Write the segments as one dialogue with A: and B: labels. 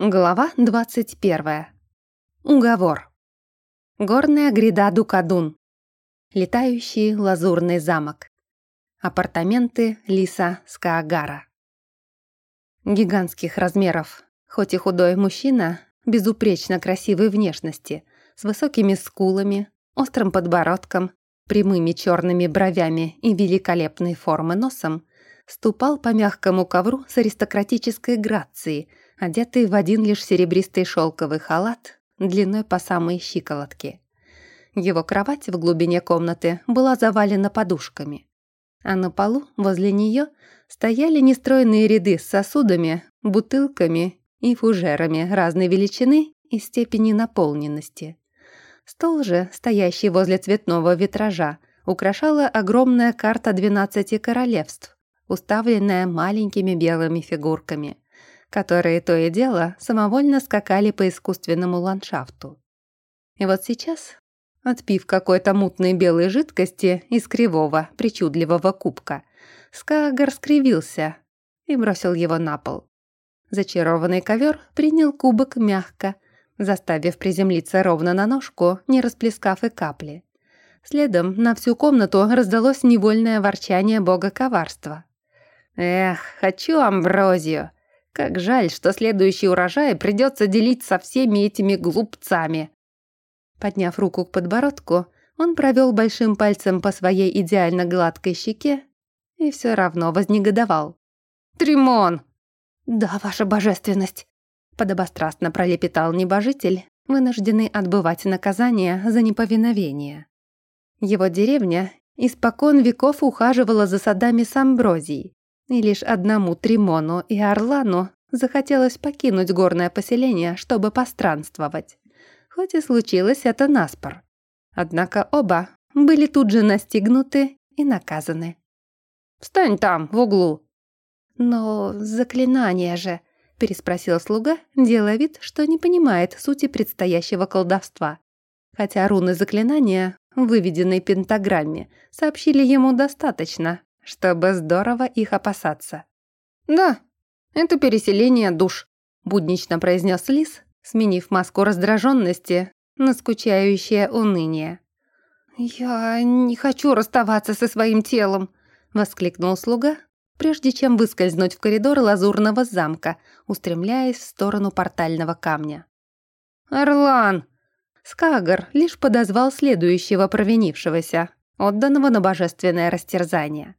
A: Глава 21. Уговор. Горная гряда Дукадун. Летающий лазурный замок. Апартаменты Лиса Скаагара. Гигантских размеров. Хоть и худой мужчина, безупречно красивой внешности, с высокими скулами, острым подбородком, прямыми черными бровями и великолепной формы носом, ступал по мягкому ковру с аристократической грацией, одетый в один лишь серебристый шелковый халат длиной по самой щиколотке. Его кровать в глубине комнаты была завалена подушками, а на полу возле нее стояли нестройные ряды с сосудами, бутылками и фужерами разной величины и степени наполненности. Стол же, стоящий возле цветного витража, украшала огромная карта двенадцати королевств, уставленная маленькими белыми фигурками – которые то и дело самовольно скакали по искусственному ландшафту. И вот сейчас, отпив какой-то мутной белой жидкости из кривого, причудливого кубка, Скагар скривился и бросил его на пол. Зачарованный ковер принял кубок мягко, заставив приземлиться ровно на ножку, не расплескав и капли. Следом на всю комнату раздалось невольное ворчание бога коварства. «Эх, хочу амброзию!» Как жаль, что следующий урожай придется делить со всеми этими глупцами. Подняв руку к подбородку, он провел большим пальцем по своей идеально гладкой щеке и все равно вознегодовал. «Тримон!» «Да, ваша божественность!» подобострастно пролепетал небожитель, вынужденный отбывать наказание за неповиновение. Его деревня испокон веков ухаживала за садами с амброзией, и лишь одному Тримону и Орлану захотелось покинуть горное поселение, чтобы постранствовать. Хоть и случилось это наспор. Однако оба были тут же настигнуты и наказаны. «Встань там, в углу!» «Но заклинание же!» – переспросил слуга, делая вид, что не понимает сути предстоящего колдовства. Хотя руны заклинания, выведенные пентаграмме, сообщили ему достаточно, чтобы здорово их опасаться. «Да, это переселение душ», — буднично произнес Лис, сменив маску раздраженности на скучающее уныние. «Я не хочу расставаться со своим телом», — воскликнул слуга, прежде чем выскользнуть в коридор лазурного замка, устремляясь в сторону портального камня. «Орлан!» Скагар лишь подозвал следующего провинившегося, отданного на божественное растерзание.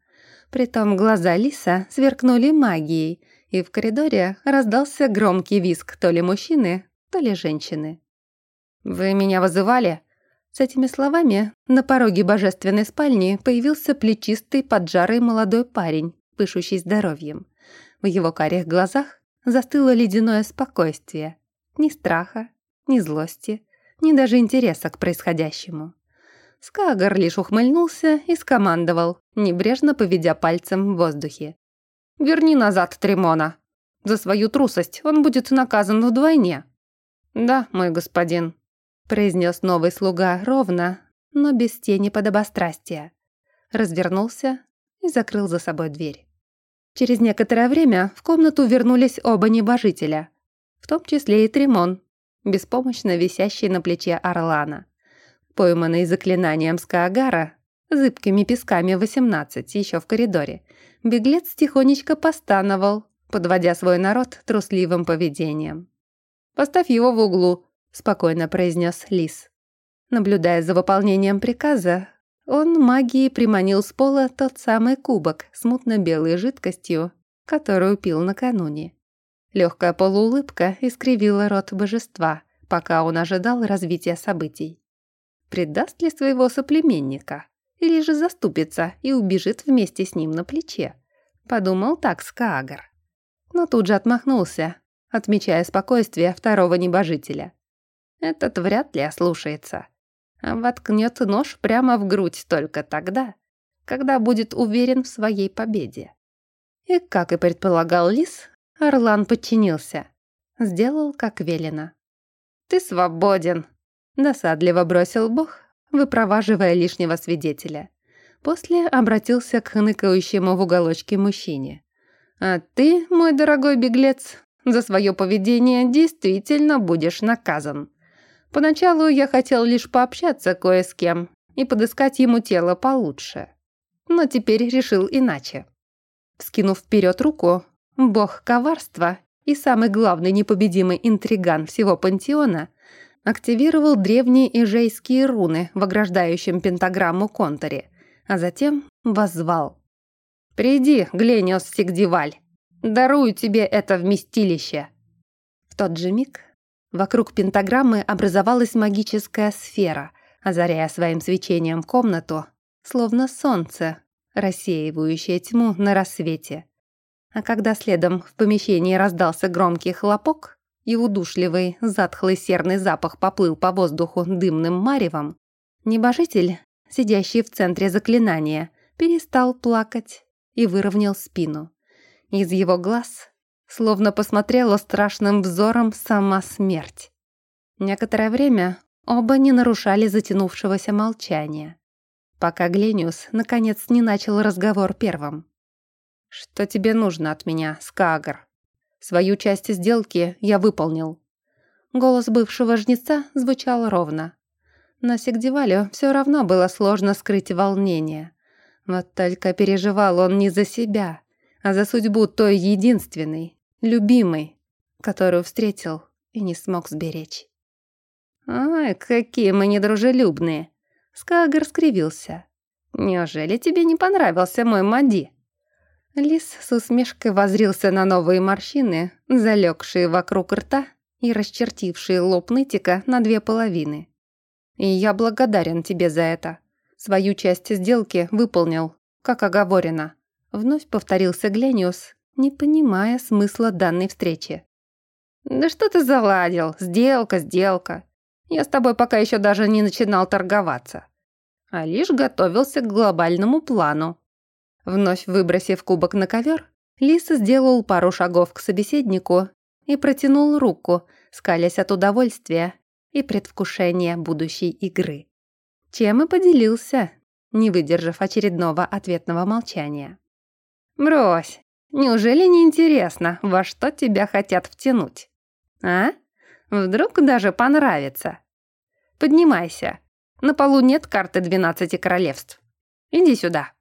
A: Притом глаза лиса сверкнули магией, и в коридоре раздался громкий визг то ли мужчины, то ли женщины. «Вы меня вызывали?» С этими словами на пороге божественной спальни появился плечистый поджарый молодой парень, пышущий здоровьем. В его карих глазах застыло ледяное спокойствие. Ни страха, ни злости, ни даже интереса к происходящему. Скагар лишь ухмыльнулся и скомандовал, небрежно поведя пальцем в воздухе. «Верни назад Тримона. За свою трусость он будет наказан вдвойне». «Да, мой господин», — произнес новый слуга ровно, но без тени подобострастия. Развернулся и закрыл за собой дверь. Через некоторое время в комнату вернулись оба небожителя, в том числе и Тримон, беспомощно висящий на плече Орлана пойманный заклинанием Скаагара, зыбкими песками 18 еще в коридоре, беглец тихонечко постановал, подводя свой народ трусливым поведением. «Поставь его в углу», — спокойно произнес Лис. Наблюдая за выполнением приказа, он магией приманил с пола тот самый кубок с мутно-белой жидкостью, которую пил накануне. Легкая полуулыбка искривила рот божества, пока он ожидал развития событий предаст ли своего соплеменника, или же заступится и убежит вместе с ним на плече. Подумал так Скаагар. Но тут же отмахнулся, отмечая спокойствие второго небожителя. Этот вряд ли ослушается. А воткнет нож прямо в грудь только тогда, когда будет уверен в своей победе. И, как и предполагал Лис, Орлан подчинился. Сделал, как велено. «Ты свободен», Досадливо бросил Бог, выпроваживая лишнего свидетеля. После обратился к хныкающему в уголочке мужчине. «А ты, мой дорогой беглец, За свое поведение действительно будешь наказан. Поначалу я хотел лишь пообщаться кое с кем и подыскать ему тело получше. Но теперь решил иначе. Вскинув вперед руку, бог коварства и самый главный непобедимый интриган всего пантеона активировал древние ижейские руны в ограждающем пентаграмму контуре, а затем воззвал. «Приди, Глениос Сигдиваль, дарую тебе это вместилище». В тот же миг вокруг пентаграммы образовалась магическая сфера, озаряя своим свечением комнату, словно солнце, рассеивающее тьму на рассвете. А когда следом в помещении раздался громкий хлопок, и удушливый, затхлый серный запах поплыл по воздуху дымным маревом, небожитель, сидящий в центре заклинания, перестал плакать и выровнял спину. Из его глаз словно посмотрела страшным взором сама смерть. Некоторое время оба не нарушали затянувшегося молчания, пока Глениус наконец не начал разговор первым. «Что тебе нужно от меня, Скагар?» Свою часть сделки я выполнил. Голос бывшего жнеца звучал ровно. На Сигдевалю все равно было сложно скрыть волнение. Вот только переживал он не за себя, а за судьбу той единственной, любимой, которую встретил и не смог сберечь. «Ай, какие мы недружелюбные!» Скагар скривился. «Неужели тебе не понравился мой Мади?» Лис с усмешкой возрился на новые морщины, залегшие вокруг рта и расчертившие лоб нытика на две половины. «И я благодарен тебе за это. Свою часть сделки выполнил, как оговорено». Вновь повторился Глениус, не понимая смысла данной встречи. «Да что ты заладил? Сделка, сделка. Я с тобой пока еще даже не начинал торговаться, а лишь готовился к глобальному плану. Вновь выбросив кубок на ковер, Лиса сделал пару шагов к собеседнику и протянул руку, скалясь от удовольствия и предвкушения будущей игры. Чем и поделился, не выдержав очередного ответного молчания. «Брось, неужели не интересно, во что тебя хотят втянуть? А? Вдруг даже понравится? Поднимайся. На полу нет карты двенадцати королевств. Иди сюда».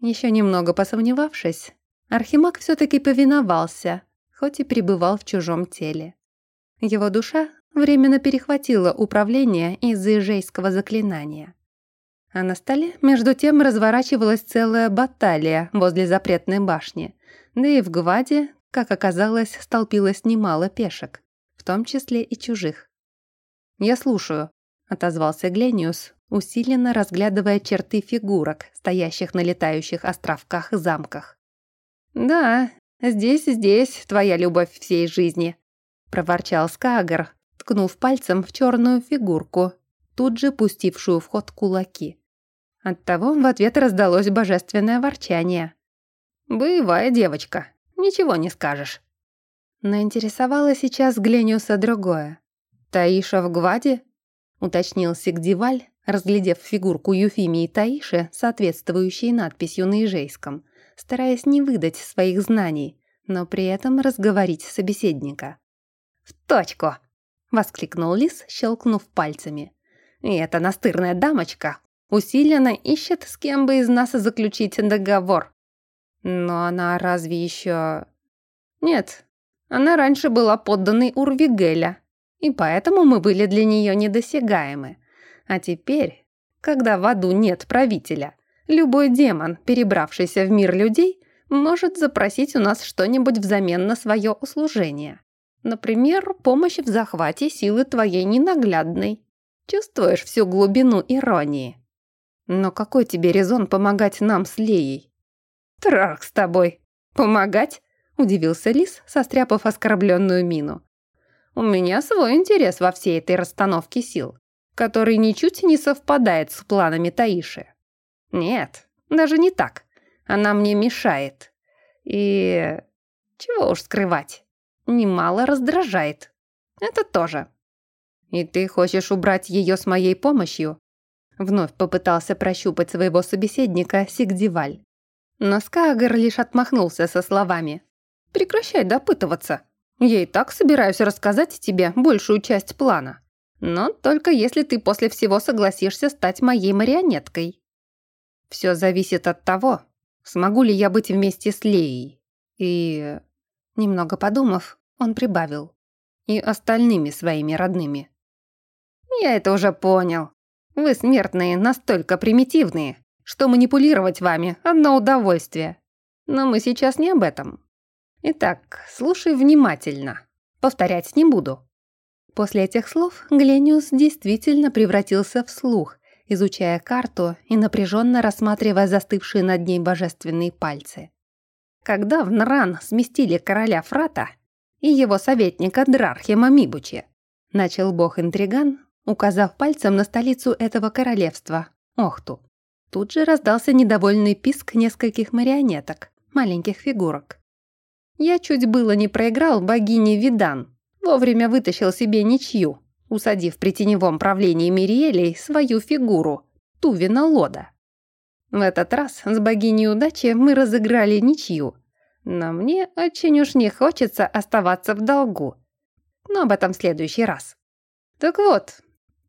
A: Еще немного посомневавшись, Архимаг все-таки повиновался, хоть и пребывал в чужом теле. Его душа временно перехватила управление из-за ижейского заклинания. А на столе, между тем, разворачивалась целая баталия возле запретной башни, да и в Гваде, как оказалось, столпилось немало пешек, в том числе и чужих. «Я слушаю», — отозвался Глениус, усиленно разглядывая черты фигурок, стоящих на летающих островках и замках. «Да, здесь, здесь твоя любовь всей жизни», — проворчал Скагар, ткнув пальцем в черную фигурку, тут же пустившую в ход кулаки. Оттого в ответ раздалось божественное ворчание. «Боевая девочка, ничего не скажешь». Но интересовало сейчас Глениуса другое. «Таиша в Гваде?» — уточнил Сигдиваль, разглядев фигурку Юфимии Таиши, соответствующей надписью на ижейском, стараясь не выдать своих знаний, но при этом разговорить собеседника. «В точку!» — воскликнул Лис, щелкнув пальцами. «И эта настырная дамочка усиленно ищет, с кем бы из нас заключить договор. Но она разве еще...» «Нет, она раньше была подданной Урвигеля, и поэтому мы были для нее недосягаемы. А теперь, когда в аду нет правителя, любой демон, перебравшийся в мир людей, может запросить у нас что-нибудь взамен на свое услужение. Например, помощь в захвате силы твоей ненаглядной. Чувствуешь всю глубину иронии. Но какой тебе резон помогать нам с Леей? Трах с тобой. Помогать? Удивился Лис, состряпав оскорбленную мину. У меня свой интерес во всей этой расстановке сил который ничуть не совпадает с планами Таиши. Нет, даже не так. Она мне мешает. И... чего уж скрывать. Немало раздражает. Это тоже. И ты хочешь убрать ее с моей помощью? Вновь попытался прощупать своего собеседника Сигдиваль. Но Скагар лишь отмахнулся со словами. «Прекращай допытываться. Я и так собираюсь рассказать тебе большую часть плана. Но только если ты после всего согласишься стать моей марионеткой. Все зависит от того, смогу ли я быть вместе с Леей. И, немного подумав, он прибавил. И остальными своими родными. Я это уже понял. Вы, смертные, настолько примитивные, что манипулировать вами – одно удовольствие. Но мы сейчас не об этом. Итак, слушай внимательно. Повторять не буду. После этих слов Глениус действительно превратился в слух, изучая карту и напряженно рассматривая застывшие над ней божественные пальцы. Когда в Нран сместили короля Фрата и его советника Дрархема Мибучи, начал бог-интриган, указав пальцем на столицу этого королевства, Охту. Тут же раздался недовольный писк нескольких марионеток, маленьких фигурок. Я чуть было не проиграл богине Видан, вовремя вытащил себе ничью, усадив при теневом правлении Мириэлей свою фигуру, Тувина Лода. В этот раз с богиней удачи мы разыграли ничью, но мне очень уж не хочется оставаться в долгу. Но об этом в следующий раз. Так вот,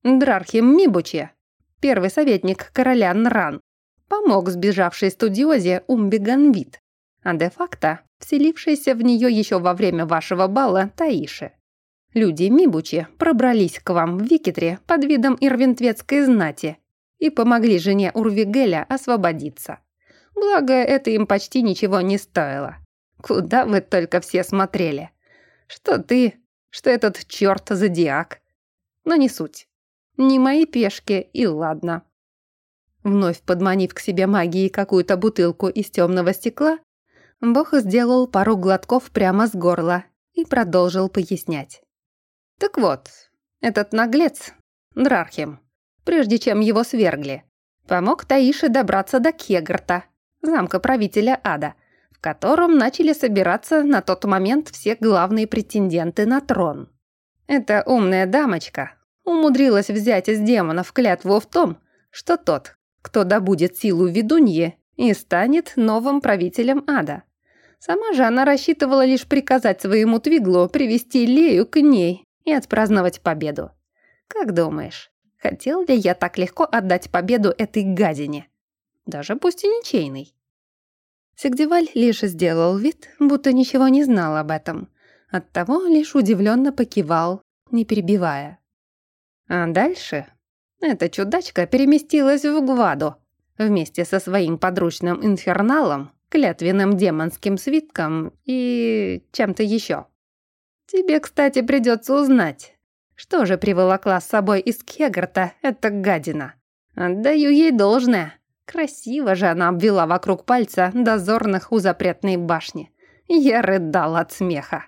A: Дрархим Мибучи, первый советник короля Нран, помог сбежавшей студиозе Умби Ганвит, а де-факто вселившейся в нее еще во время вашего бала Таиши. Люди Мибучи пробрались к вам в Викитре под видом ирвинтветской знати и помогли жене Урвигеля освободиться. Благо, это им почти ничего не стоило. Куда вы только все смотрели? Что ты, что этот черт зодиак. Но не суть. Не мои пешки, и ладно. Вновь подманив к себе магией какую-то бутылку из темного стекла, Бог сделал пару глотков прямо с горла и продолжил пояснять. Так вот, этот наглец, Дрархим, прежде чем его свергли, помог Таише добраться до Кегарта, замка правителя Ада, в котором начали собираться на тот момент все главные претенденты на трон. Эта умная дамочка умудрилась взять из демонов клятву в том, что тот, кто добудет силу ведуньи, и станет новым правителем ада. Сама же она рассчитывала лишь приказать своему Твиглу привести Лею к ней и отпраздновать победу. Как думаешь, хотел ли я так легко отдать победу этой гадине? Даже пусть и ничейной. Сигдеваль лишь сделал вид, будто ничего не знал об этом. Оттого лишь удивленно покивал, не перебивая. А дальше эта чудачка переместилась в Гваду вместе со своим подручным инферналом, клятвенным демонским свитком и чем-то еще. Тебе, кстати, придется узнать, что же приволокла с собой из Кегарта эта гадина. Отдаю ей должное. Красиво же она обвела вокруг пальца дозорных у запретной башни. Я рыдал от смеха.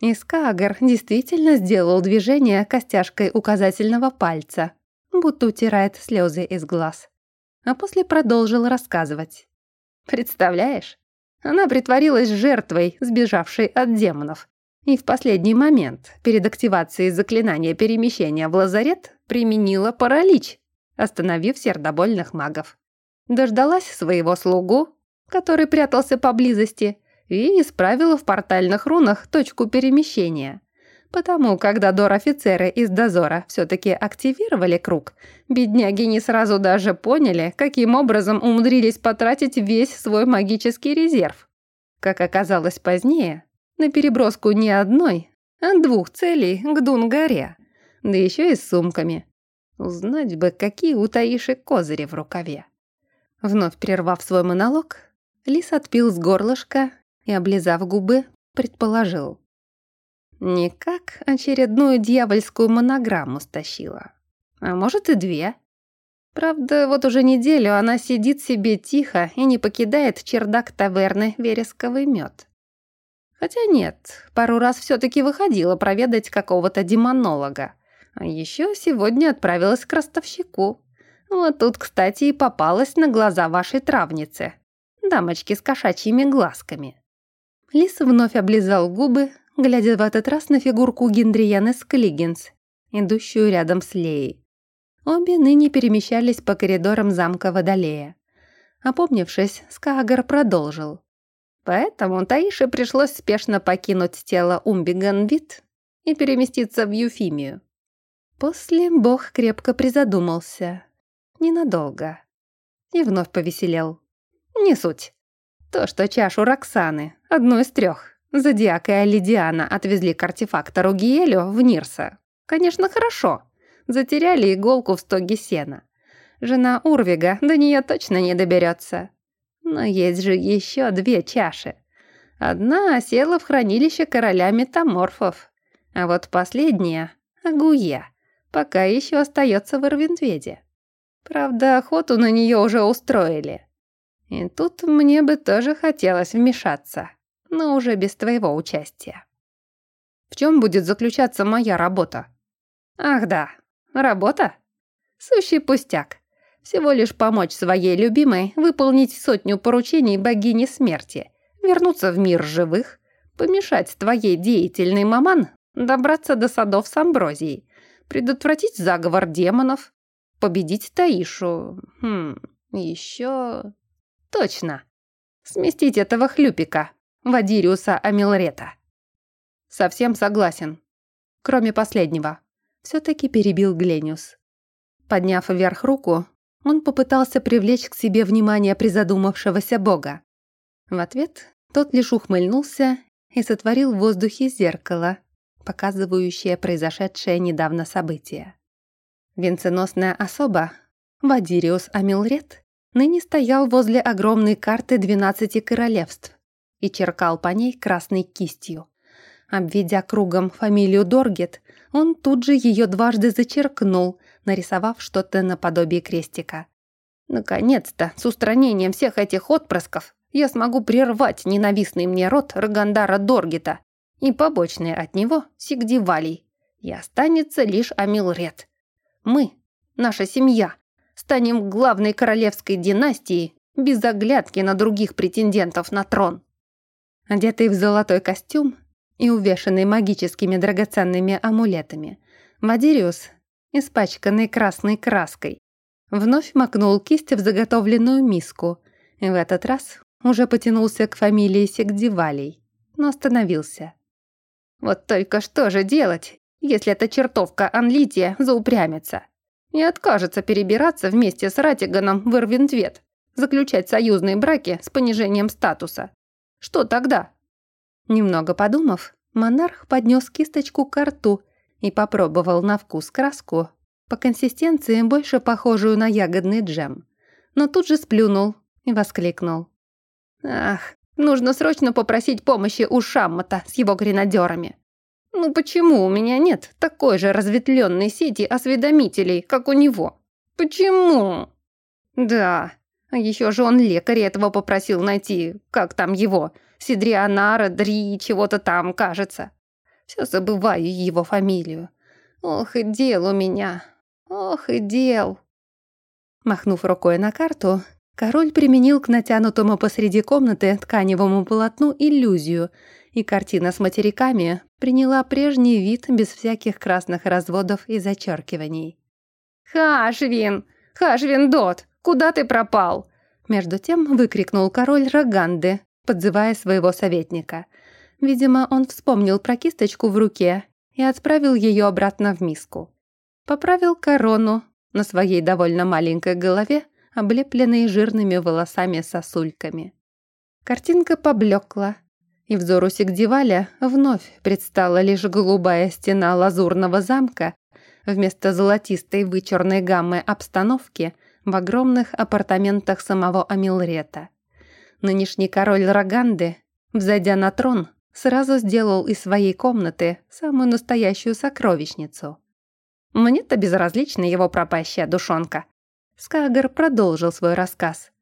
A: Искагар действительно сделал движение костяшкой указательного пальца, будто утирает слезы из глаз. А после продолжил рассказывать. «Представляешь, она притворилась жертвой, сбежавшей от демонов. И в последний момент, перед активацией заклинания перемещения в лазарет, применила паралич, остановив сердобольных магов. Дождалась своего слугу, который прятался поблизости, и исправила в портальных рунах точку перемещения. Потому, когда дор-офицеры из дозора все-таки активировали круг, бедняги не сразу даже поняли, каким образом умудрились потратить весь свой магический резерв. Как оказалось позднее, на переброску не одной, а двух целей к Дун-горе, да еще и с сумками. Узнать бы, какие у Таиши козыри в рукаве. Вновь прервав свой монолог, Лис отпил с горлышка и, облизав губы, предположил. Никак очередную дьявольскую монограмму стащила. А может и две. Правда, вот уже неделю она сидит себе тихо и не покидает чердак таверны «Вересковый мед». Хотя нет, пару раз все-таки выходила проведать какого-то демонолога. А еще сегодня отправилась к ростовщику. Вот тут, кстати, и попалась на глаза вашей травницы. Дамочки с кошачьими глазками. Лис вновь облизал губы, глядя в этот раз на фигурку Гендрияны Склигинс, идущую рядом с Леей. Обе ныне перемещались по коридорам замка Водолея. Опомнившись, Скагар продолжил. Поэтому Таише пришлось спешно покинуть тело Умбиганвит и переместиться в Юфимию. После бог крепко призадумался. Ненадолго. И вновь повеселел. Не суть. То, что чашу Роксаны, одну из трех, Зодиак и Алидиана отвезли к артефактору Гиелю в Нирса. Конечно, хорошо. Затеряли иголку в стоге сена. Жена Урвига до нее точно не доберется. Но есть же еще две чаши. Одна осела в хранилище короля метаморфов, а вот последняя — Агуя, пока еще остается в Ирвинтведе. Правда, охоту на нее уже устроили. И тут мне бы тоже хотелось вмешаться, но уже без твоего участия. В чем будет заключаться моя работа? Ах да, работа? Сущий пустяк. Всего лишь помочь своей любимой выполнить сотню поручений богини смерти, вернуться в мир живых, помешать твоей деятельной маман добраться до садов с амброзией, предотвратить заговор демонов, победить Таишу. Хм, еще... Точно. Сместить этого хлюпика, Вадириуса Амилрета. Совсем согласен. Кроме последнего. Все-таки перебил Глениус. Подняв вверх руку, он попытался привлечь к себе внимание призадумавшегося бога. В ответ тот лишь ухмыльнулся и сотворил в воздухе зеркало, показывающее произошедшее недавно событие. Венценосная особа, Вадириус Амилред, ныне стоял возле огромной карты двенадцати королевств и черкал по ней красной кистью. Обведя кругом фамилию Доргет, он тут же ее дважды зачеркнул, нарисовав что-то наподобие крестика. Наконец-то, с устранением всех этих отпрысков, я смогу прервать ненавистный мне род Рагандара Доргета и побочные от него Сигдивалий, и останется лишь Амилред. Мы, наша семья, станем главной королевской династией без оглядки на других претендентов на трон. Одетый в золотой костюм и увешанный магическими драгоценными амулетами, Мадириус испачканный красной краской. Вновь макнул кисть в заготовленную миску и в этот раз уже потянулся к фамилии Сигдивалей, но остановился. Вот только что же делать, если эта чертовка Анлития заупрямится и откажется перебираться вместе с Ратиганом в Ирвинтвет, заключать союзные браки с понижением статуса? Что тогда? Немного подумав, монарх поднес кисточку к рту и попробовал на вкус краску, по консистенции больше похожую на ягодный джем. Но тут же сплюнул и воскликнул. «Ах, нужно срочно попросить помощи у Шаммата с его гренадерами. Ну почему у меня нет такой же разветвленной сети осведомителей, как у него? Почему?» «Да, а еще же он лекаря этого попросил найти, как там его, Сидрианара, Дри, чего-то там, кажется. Все забываю его фамилию. Ох и дел у меня. Ох и дел. Махнув рукой на карту, король применил к натянутому посреди комнаты тканевому полотну иллюзию, и картина с материками приняла прежний вид без всяких красных разводов и зачеркиваний. «Хашвин! Хашвин Дот! Куда ты пропал?» Между тем выкрикнул король Роганды, подзывая своего советника – Видимо, он вспомнил про кисточку в руке и отправил ее обратно в миску. Поправил корону на своей довольно маленькой голове, облепленной жирными волосами-сосульками. Картинка поблекла, и взору Сигдиваля вновь предстала лишь голубая стена лазурного замка вместо золотистой вычурной гаммы обстановки в огромных апартаментах самого Амилрета. Нынешний король Роганды, взойдя на трон, Сразу сделал из своей комнаты самую настоящую сокровищницу. Мне-то безразлична его пропащая душонка. Скагар продолжил свой рассказ.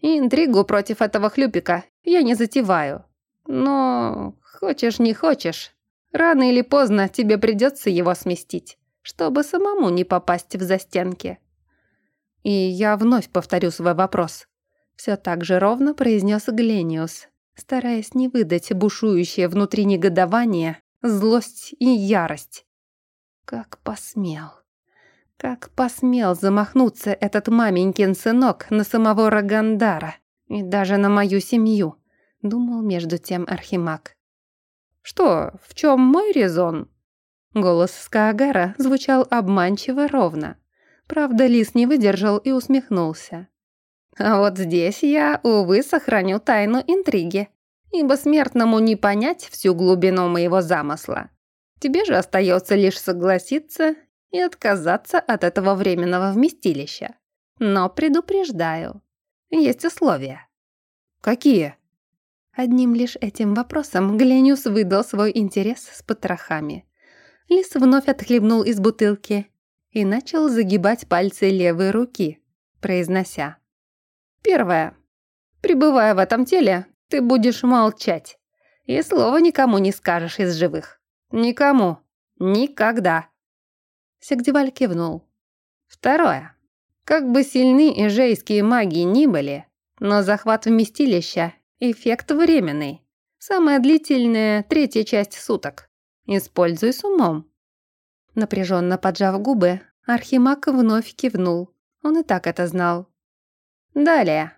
A: интригу против этого хлюпика я не затеваю. Но хочешь не хочешь, рано или поздно тебе придется его сместить, чтобы самому не попасть в застенки. И я вновь повторю свой вопрос. Все так же ровно произнес Глениус, стараясь не выдать бушующее внутри негодование, злость и ярость. Как посмел, как посмел замахнуться этот маменькин сынок на самого Рагандара и даже на мою семью, думал между тем Архимаг.
B: «Что, в чем мой резон?»
A: Голос Скаагара звучал обманчиво ровно. Правда, лис не выдержал и усмехнулся. «А вот здесь я, увы, сохраню тайну интриги, ибо смертному не понять всю глубину моего замысла. Тебе же остается лишь согласиться и отказаться от этого временного вместилища. Но предупреждаю, есть условия».
B: «Какие?»
A: Одним лишь этим вопросом Глениус выдал свой интерес с потрохами. Лис вновь отхлебнул из бутылки и начал загибать пальцы левой руки, произнося.
B: «Первое. Пребывая в этом теле, ты будешь молчать. И слова никому не скажешь из живых. Никому. Никогда».
A: Сагдиваль кивнул.
B: «Второе. Как бы сильны ижейские маги ни были, но захват вместилища – эффект временный. Самая длительная – третья часть суток. Используй с умом».
A: Напряженно поджав губы, Архимаг вновь кивнул. Он и так это знал.
B: «Далее.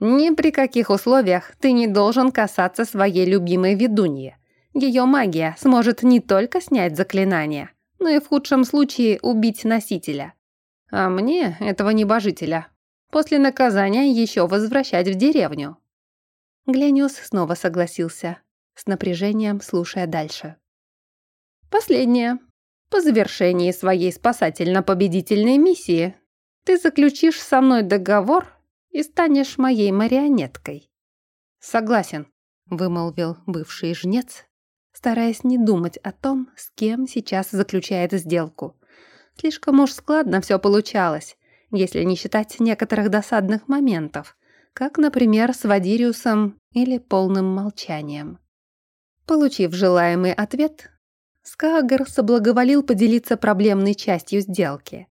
B: Ни при каких условиях ты не должен касаться своей любимой ведуньи. Ее магия сможет не только снять заклинание, но и в худшем случае убить носителя. А мне, этого небожителя, после наказания еще возвращать в деревню».
A: Глениус снова согласился, с напряжением слушая дальше.
B: Последнее. По завершении своей спасательно-победительной миссии ты заключишь со мной договор и станешь моей марионеткой.
A: Согласен, вымолвил бывший жнец, стараясь не думать о том, с кем сейчас заключает сделку. Слишком уж складно все получалось, если не считать некоторых досадных моментов, как, например, с Вадириусом или полным молчанием. Получив желаемый ответ, Скагар соблаговолил поделиться проблемной частью сделки.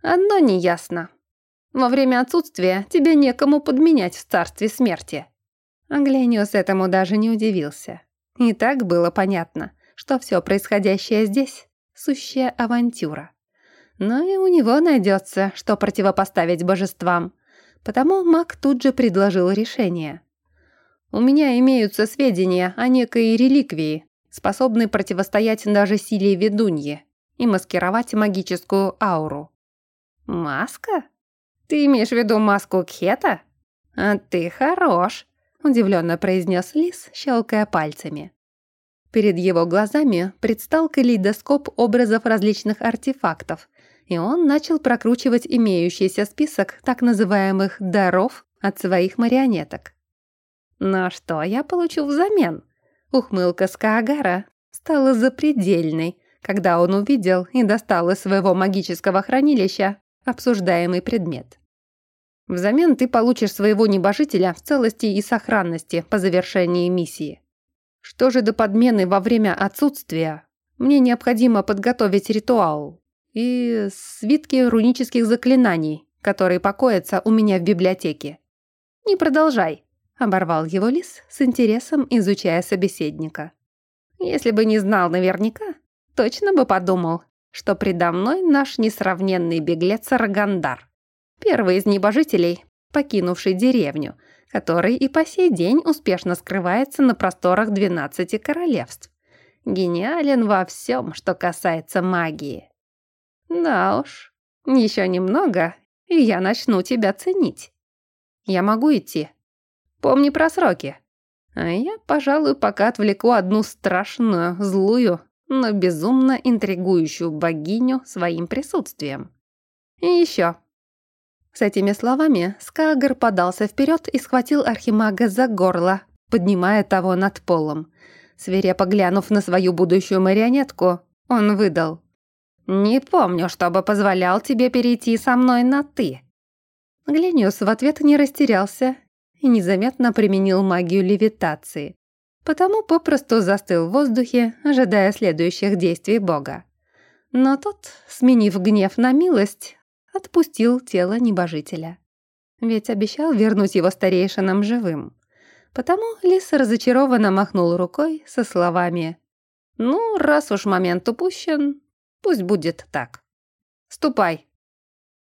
B: «Одно неясно. Во время отсутствия тебе некому подменять в царстве смерти».
A: Аглениус этому даже не удивился. И так было понятно, что все происходящее здесь — сущая авантюра. Но и у него найдется, что противопоставить божествам. Потому маг тут же предложил решение.
B: «У меня имеются сведения о некой реликвии, способный противостоять даже силе ведуньи и маскировать магическую ауру. «Маска? Ты имеешь в виду маску Кхета? А ты хорош», — удивленно произнес Лис, щелкая пальцами.
A: Перед его глазами предстал калейдоскоп образов различных артефактов, и он начал прокручивать имеющийся список так называемых «даров» от своих марионеток.
B: «Но что я получу взамен?»
A: Ухмылка Скаагара стала запредельной, когда он увидел и достал из своего магического хранилища обсуждаемый предмет.
B: Взамен ты получишь своего небожителя в целости и сохранности по завершении миссии. Что же до подмены во время отсутствия? Мне необходимо подготовить ритуал и свитки рунических заклинаний, которые покоятся у меня в библиотеке. Не продолжай, Оборвал его лис с интересом, изучая собеседника. Если бы не знал наверняка, точно бы подумал, что предо мной наш несравненный беглец Рагандар. Первый из небожителей, покинувший деревню, который и по сей день успешно скрывается на просторах двенадцати королевств. Гениален во всем, что касается магии. Да уж, еще немного, и я начну тебя ценить. Я могу идти, Помни про сроки. А я, пожалуй, пока отвлеку одну страшную, злую, но безумно интригующую богиню своим присутствием. И еще. С этими словами Скагар подался вперед и схватил Архимага за горло, поднимая того над полом. Свирепо глянув на свою будущую марионетку, он выдал. «Не помню, чтобы позволял тебе перейти со мной на «ты». Глениус в ответ не растерялся и незаметно применил магию левитации. Потому попросту застыл в воздухе, ожидая следующих действий бога. Но тот, сменив гнев на милость, отпустил тело небожителя. Ведь обещал вернуть его старейшинам живым. Потому лис разочарованно махнул рукой со словами «Ну, раз уж момент упущен, пусть будет так. Ступай».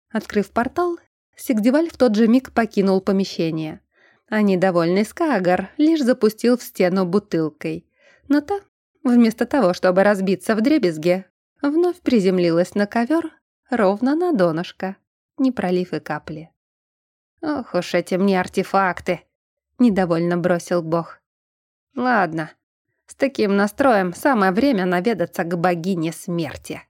B: Открыв портал, Сигдеваль в тот же миг покинул помещение.
A: А недовольный Скагар лишь запустил в стену бутылкой. Но та, вместо того, чтобы разбиться в дребезге, вновь приземлилась на ковер ровно на донышко, не пролив и капли. «Ох уж эти мне артефакты!» — недовольно бросил бог. «Ладно, с таким настроем самое время наведаться к богине смерти».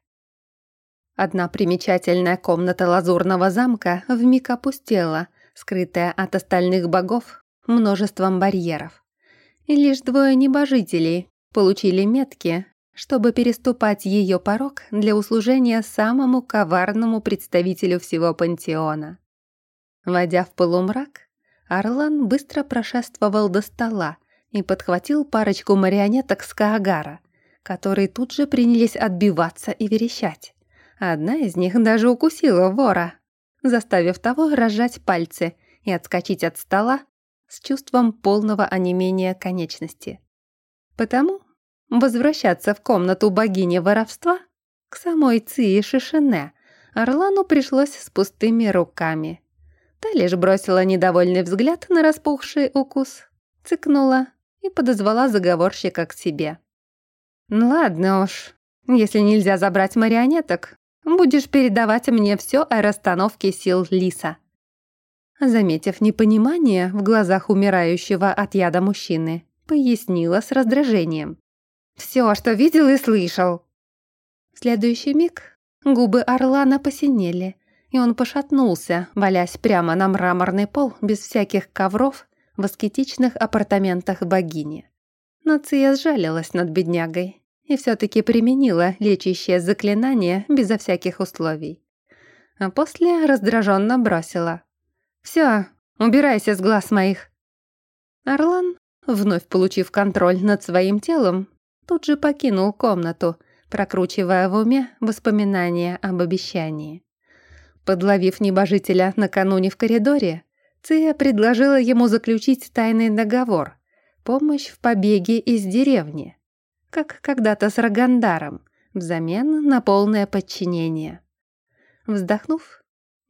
A: Одна примечательная комната лазурного замка вмиг опустела, скрытая от остальных богов множеством барьеров. И лишь двое небожителей получили метки, чтобы переступать ее порог для услужения самому коварному представителю всего пантеона. Войдя в полумрак, Орлан быстро прошествовал до стола и подхватил парочку марионеток с Каагара, которые тут же принялись отбиваться и верещать. Одна из них даже укусила вора, заставив того разжать пальцы и отскочить от стола с чувством полного онемения конечности. Потому возвращаться в комнату богини воровства к самой Ции Шишине Орлану пришлось с пустыми руками. Та лишь бросила недовольный взгляд на распухший укус, цыкнула и подозвала заговорщика к себе. «Ну ладно уж, если нельзя забрать марионеток, Будешь передавать мне все о расстановке сил Лиса». Заметив непонимание в глазах умирающего от яда мужчины, пояснила с раздражением. «Все, что видел и слышал». В следующий миг губы Орлана посинели, и он пошатнулся, валясь прямо на мраморный пол без всяких ковров в аскетичных апартаментах богини. Нация сжалилась над беднягой и все-таки применила лечащее заклинание безо всяких условий. А после раздраженно бросила. «Все, убирайся с глаз моих». Орлан, вновь получив контроль над своим телом, тут же покинул комнату, прокручивая в уме воспоминания об обещании. Подловив небожителя накануне в коридоре, Ция предложила ему заключить тайный договор, помощь в побеге из деревни как когда-то с Рогандаром, взамен на полное подчинение. Вздохнув,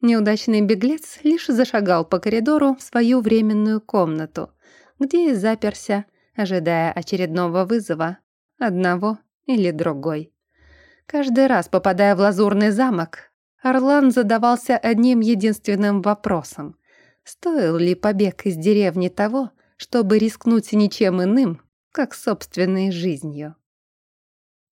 A: неудачный беглец лишь зашагал по коридору в свою временную комнату, где и заперся, ожидая очередного вызова, одного или другой. Каждый раз, попадая в лазурный замок, Орлан задавался одним единственным вопросом. Стоил ли побег из деревни того, чтобы рискнуть ничем иным, как собственной жизнью.